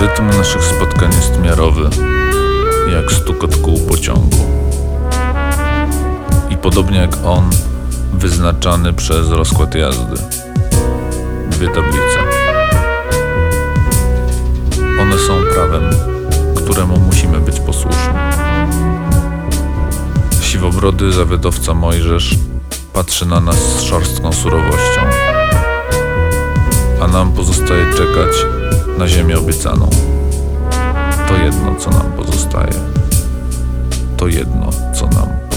Rytm naszych spotkań jest miarowy, jak stukot kół pociągu. I podobnie jak on, wyznaczany przez rozkład jazdy. Dwie tablice. One są prawem, któremu musimy być posłuszni. Siwobrody zawiadowca Mojżesz patrzy na nas z szorstką surowością, pozostaje czekać na ziemię obiecaną. To jedno, co nam pozostaje. To jedno, co nam.